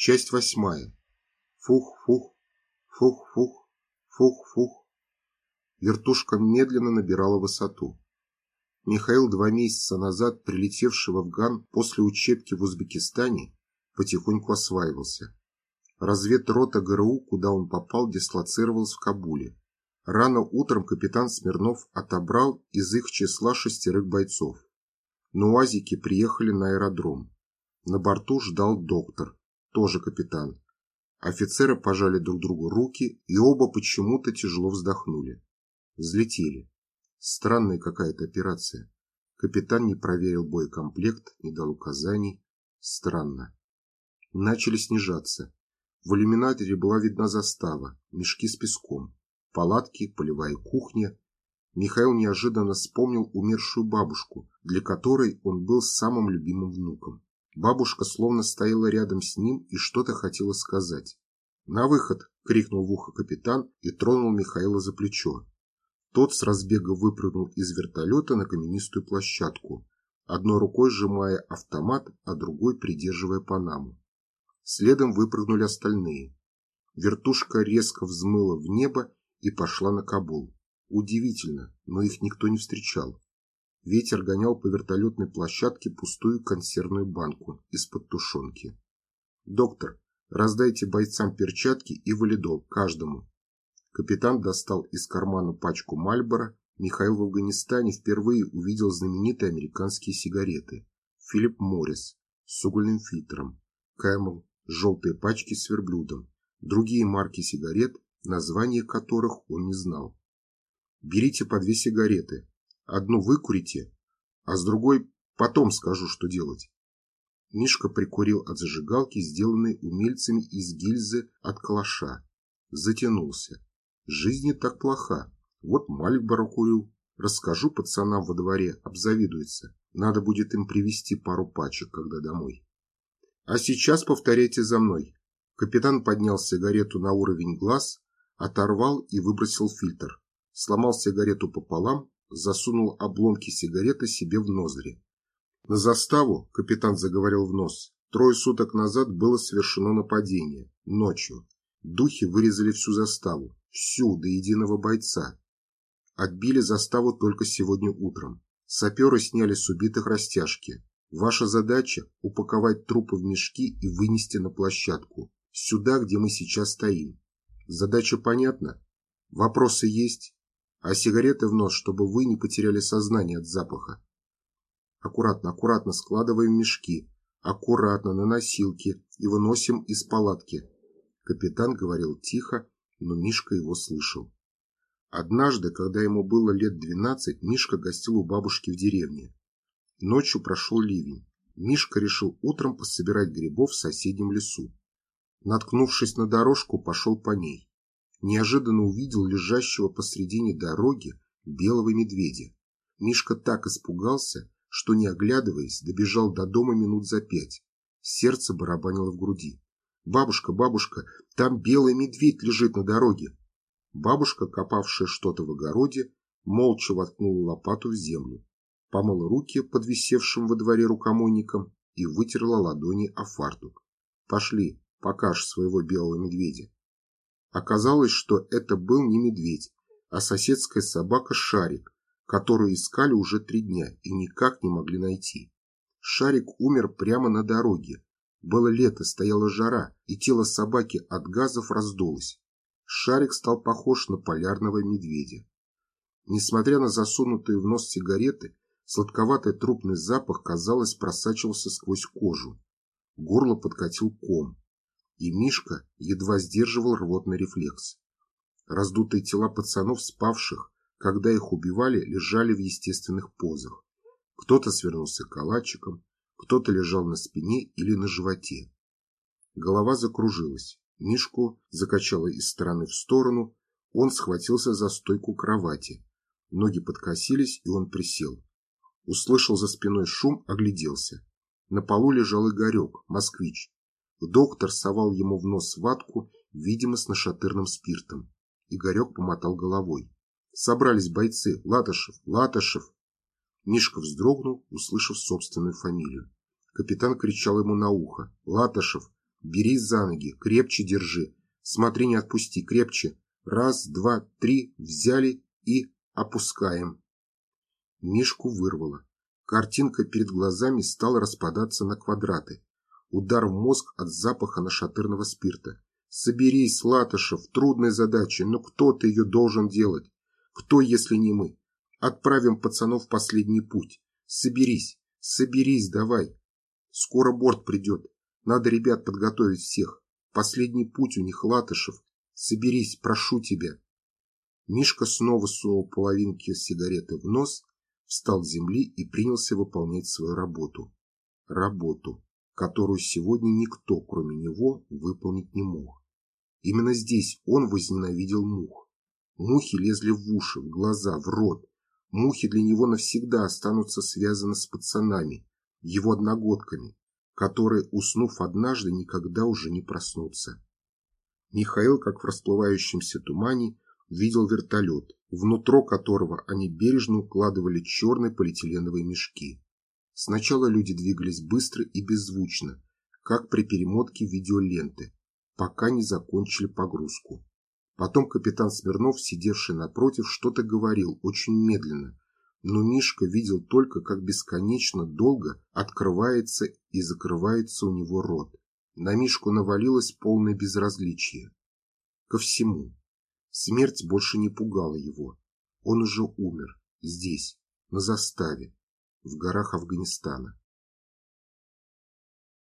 Часть восьмая. Фух-фух, фух-фух, фух-фух. Вертушка медленно набирала высоту. Михаил два месяца назад, прилетевший в Афган после учебки в Узбекистане, потихоньку осваивался. Разведрота ГРУ, куда он попал, дислоцировалась в Кабуле. Рано утром капитан Смирнов отобрал из их числа шестерых бойцов. На УАЗике приехали на аэродром. На борту ждал доктор, тоже капитан. Офицеры пожали друг другу руки, и оба почему-то тяжело вздохнули. Взлетели. Странная какая-то операция. Капитан не проверил боекомплект, не дал указаний. Странно. Начали снижаться. В иллюминаторе была видна застава, мешки с песком, палатки, полевая кухня. Михаил неожиданно вспомнил умершую бабушку, для которой он был самым любимым внуком. Бабушка словно стояла рядом с ним и что-то хотела сказать. «На выход!» — крикнул в ухо капитан и тронул Михаила за плечо. Тот с разбега выпрыгнул из вертолета на каменистую площадку, одной рукой сжимая автомат, а другой придерживая Панаму. Следом выпрыгнули остальные. Вертушка резко взмыла в небо и пошла на Кабул. Удивительно, но их никто не встречал. Ветер гонял по вертолетной площадке пустую консервную банку из-под тушенки. «Доктор, раздайте бойцам перчатки и валидол, каждому». Капитан достал из кармана пачку Мальбора. Михаил в Афганистане впервые увидел знаменитые американские сигареты. Филипп Моррис с угольным фильтром. Кэмл, желтые пачки с верблюдом. Другие марки сигарет, названия которых он не знал. «Берите по две сигареты», Одну выкурите, а с другой потом скажу, что делать. Мишка прикурил от зажигалки, сделанной умельцами из гильзы от калаша. Затянулся. Жизнь не так плоха. Вот Мальборо курю. Расскажу пацанам во дворе, обзавидуются. Надо будет им привезти пару пачек, когда домой. А сейчас повторяйте за мной. Капитан поднял сигарету на уровень глаз, оторвал и выбросил фильтр. Сломал сигарету пополам, засунул обломки сигареты себе в ноздри. На заставу, капитан заговорил в нос, трое суток назад было совершено нападение, ночью. Духи вырезали всю заставу, всю, до единого бойца. Отбили заставу только сегодня утром. Саперы сняли с убитых растяжки. Ваша задача – упаковать трупы в мешки и вынести на площадку, сюда, где мы сейчас стоим. Задача понятна? Вопросы есть? А сигареты в нос, чтобы вы не потеряли сознание от запаха. Аккуратно, аккуратно складываем мешки, аккуратно на носилки и выносим из палатки. Капитан говорил тихо, но Мишка его слышал. Однажды, когда ему было лет двенадцать, Мишка гостил у бабушки в деревне. Ночью прошел ливень. Мишка решил утром пособирать грибов в соседнем лесу. Наткнувшись на дорожку, пошел по ней неожиданно увидел лежащего посредине дороги белого медведя. Мишка так испугался, что, не оглядываясь, добежал до дома минут за пять. Сердце барабанило в груди. «Бабушка, бабушка, там белый медведь лежит на дороге!» Бабушка, копавшая что-то в огороде, молча воткнула лопату в землю, помыла руки под висевшим во дворе рукомойником и вытерла ладони о фартук. «Пошли, покажь своего белого медведя!» Оказалось, что это был не медведь, а соседская собака Шарик, которую искали уже три дня и никак не могли найти. Шарик умер прямо на дороге. Было лето, стояла жара, и тело собаки от газов раздулось. Шарик стал похож на полярного медведя. Несмотря на засунутые в нос сигареты, сладковатый трупный запах, казалось, просачивался сквозь кожу. Горло подкатил ком и Мишка едва сдерживал рвотный рефлекс. Раздутые тела пацанов, спавших, когда их убивали, лежали в естественных позах. Кто-то свернулся калачиком, кто-то лежал на спине или на животе. Голова закружилась, Мишку закачало из стороны в сторону, он схватился за стойку кровати. Ноги подкосились, и он присел. Услышал за спиной шум, огляделся. На полу лежал Игорек, москвич, Доктор совал ему в нос ватку, видимо, с нашатырным спиртом. Игорек помотал головой. Собрались бойцы. Латышев, Латышев. Мишка вздрогнул, услышав собственную фамилию. Капитан кричал ему на ухо. Латышев, Бери за ноги, крепче держи. Смотри, не отпусти, крепче. Раз, два, три, взяли и опускаем. Мишку вырвало. Картинка перед глазами стала распадаться на квадраты. Удар в мозг от запаха нашатырного спирта. Соберись, Латышев, трудная задача, но кто-то ее должен делать. Кто, если не мы? Отправим пацанов в последний путь. Соберись, соберись, давай. Скоро борт придет. Надо ребят подготовить всех. Последний путь у них, Латышев. Соберись, прошу тебя. Мишка снова сунул половинки сигареты в нос, встал с земли и принялся выполнять свою работу. Работу, которую сегодня никто, кроме него, выполнить не мог. Именно здесь он возненавидел мух. Мухи лезли в уши, в глаза, в рот. Мухи для него навсегда останутся связаны с пацанами, его одногодками, которые, уснув однажды, никогда уже не проснутся. Михаил, как в расплывающемся тумане, видел вертолет, внутрь которого они бережно укладывали черные полиэтиленовые мешки. Сначала люди двигались быстро и беззвучно, как при перемотке видеоленты, пока не закончили погрузку. Потом капитан Смирнов, сидевший напротив, что-то говорил очень медленно, но Мишка видел только, как бесконечно долго открывается и закрывается у него рот. На Мишку навалилось полное безразличие. Ко всему. Смерть больше не пугала его. Он уже умер. Здесь, на заставе, в горах Афганистана.